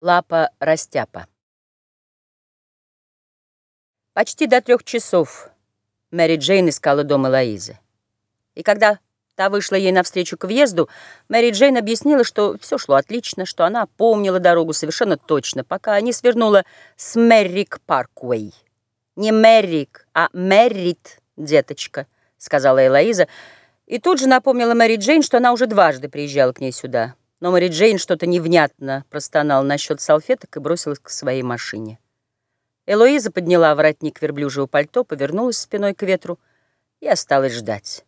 Лапа растяпа. Почти до трех часов Мэри Джейн искала дом Элоизы. И когда та вышла ей навстречу к въезду, Мэри Джейн объяснила, что все шло отлично, что она помнила дорогу совершенно точно, пока не свернула с Меррик Парквей. «Не Меррик, а Меррит, деточка», — сказала Элоиза, и тут же напомнила Мэри Джейн, что она уже дважды приезжала к ней сюда. Но Мэри Джейн что-то невнятно простонал насчет салфеток и бросилась к своей машине. Элоиза подняла воротник верблюжьего пальто, повернулась спиной к ветру и осталась ждать.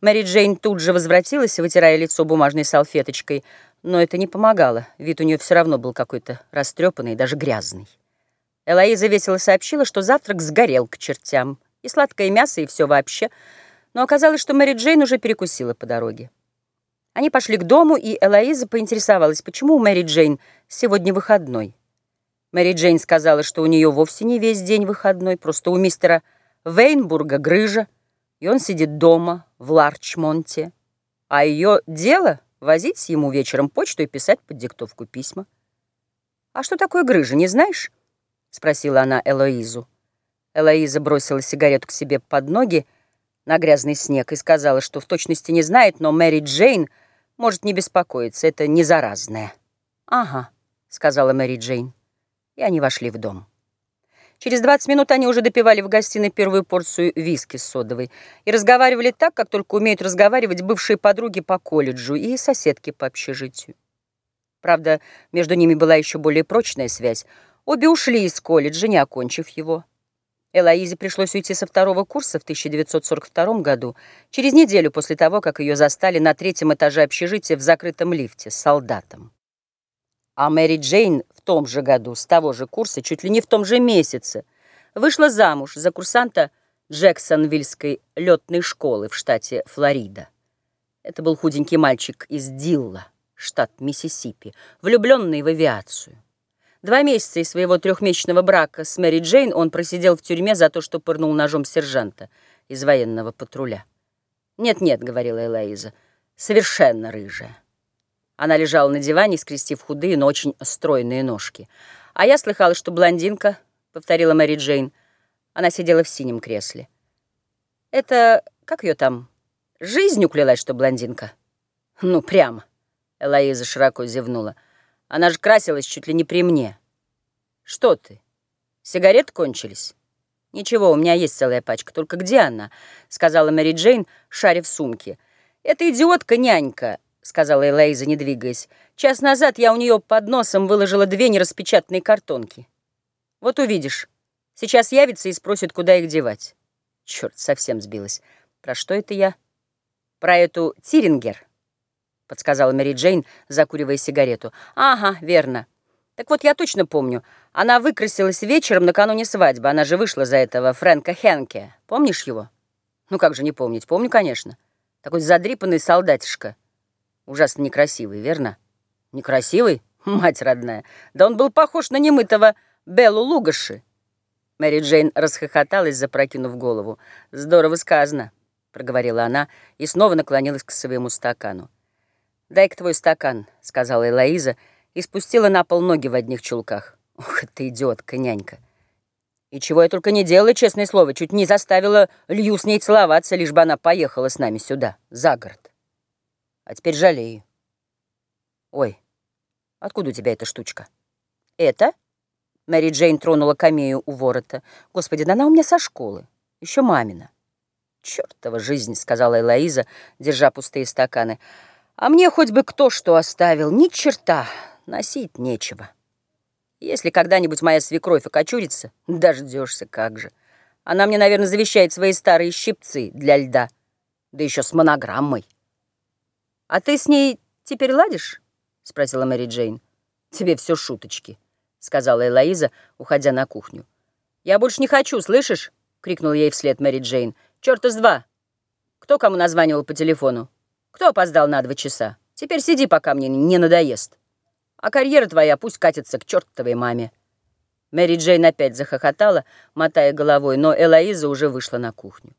Мэри Джейн тут же возвратилась, вытирая лицо бумажной салфеточкой, но это не помогало. Вид у нее все равно был какой-то растрепанный, даже грязный. Элоиза весело сообщила, что завтрак сгорел к чертям, и сладкое мясо, и все вообще, но оказалось, что Мэри Джейн уже перекусила по дороге. Они пошли к дому, и Элоиза поинтересовалась, почему у Мэри Джейн сегодня выходной. Мэри Джейн сказала, что у нее вовсе не весь день выходной, просто у мистера Вейнбурга грыжа, и он сидит дома, в Ларчмонте. А ее дело — возить ему вечером почту и писать под диктовку письма. «А что такое грыжа, не знаешь?» — спросила она Элоизу. Элоиза бросила сигарету к себе под ноги на грязный снег и сказала, что в точности не знает, но Мэри Джейн — может не беспокоиться, это не заразное. «Ага», — сказала Мэри Джейн. И они вошли в дом. Через 20 минут они уже допивали в гостиной первую порцию виски с содовой и разговаривали так, как только умеют разговаривать бывшие подруги по колледжу и соседки по общежитию. Правда, между ними была еще более прочная связь. Обе ушли из колледжа, не окончив его. Элоизе пришлось уйти со второго курса в 1942 году, через неделю после того, как ее застали на третьем этаже общежития в закрытом лифте с солдатом. А Мэри Джейн в том же году, с того же курса, чуть ли не в том же месяце, вышла замуж за курсанта Джексонвильской летной школы в штате Флорида. Это был худенький мальчик из Дилла, штат Миссисипи, влюбленный в авиацию. Два месяца из своего трехмесячного брака с Мэри Джейн он просидел в тюрьме за то, что пырнул ножом сержанта из военного патруля. «Нет-нет», — говорила Элоиза, — «совершенно рыжая». Она лежала на диване, скрестив худые, но очень стройные ножки. «А я слыхала, что блондинка», — повторила Мэри Джейн. Она сидела в синем кресле. «Это, как ее там, жизнь уклялась, что блондинка?» «Ну, прямо», — Элоиза широко зевнула. Она же красилась чуть ли не при мне. Что ты? Сигареты кончились? Ничего, у меня есть целая пачка. Только где она? Сказала Мэри Джейн, шаря в сумке. Это идиотка-нянька, сказала Элейза, не двигаясь. Час назад я у нее под носом выложила две нераспечатанные картонки. Вот увидишь. Сейчас явится и спросит, куда их девать. Черт, совсем сбилась. Про что это я? Про эту Тирингер. — подсказала Мэри Джейн, закуривая сигарету. «Ага, верно. Так вот, я точно помню. Она выкрасилась вечером накануне свадьбы. Она же вышла за этого Фрэнка Хенке. Помнишь его? Ну как же не помнить? Помню, конечно. Такой задрипанный солдатишка. Ужасно некрасивый, верно? Некрасивый? Мать родная. Да он был похож на немытого Беллу Лугаши. Мэри Джейн расхохоталась, запрокинув голову. «Здорово сказано», — проговорила она и снова наклонилась к своему стакану. «Дай-ка твой стакан», — сказала Элоиза и спустила на пол ноги в одних чулках. «Ох, ты идиотка, нянька!» И чего я только не делала, честное слово, чуть не заставила Лью с ней целоваться, лишь бы она поехала с нами сюда, за город. А теперь жалею. Ой, откуда у тебя эта штучка? Это? Мэри Джейн тронула камею у ворота. Господи, да она у меня со школы. Еще мамина. Чертова жизнь, сказала Элоиза, держа пустые стаканы. А мне хоть бы кто что оставил, ни черта, носить нечего. Если когда-нибудь моя свекровь окочурится, дождешься, как же. Она мне, наверное, завещает свои старые щипцы для льда, да еще с монограммой. «А ты с ней теперь ладишь?» — спросила Мэри Джейн. «Тебе все шуточки», — сказала Элоиза, уходя на кухню. «Я больше не хочу, слышишь?» — крикнул ей вслед Мэри Джейн. «Черт из два! Кто кому названивал по телефону?» Кто опоздал на два часа? Теперь сиди, пока мне не надоест. А карьера твоя пусть катится к чертовой маме». Мэри Джейн опять захохотала, мотая головой, но Элоиза уже вышла на кухню.